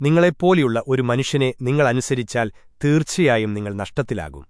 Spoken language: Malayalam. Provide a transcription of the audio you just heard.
നിങ്ങളെപ്പോലെയുള്ള ഒരു മനുഷ്യനെ നിങ്ങൾ അനുസരിച്ചാൽ തീർച്ചയായും നിങ്ങൾ നഷ്ടത്തിലാകും.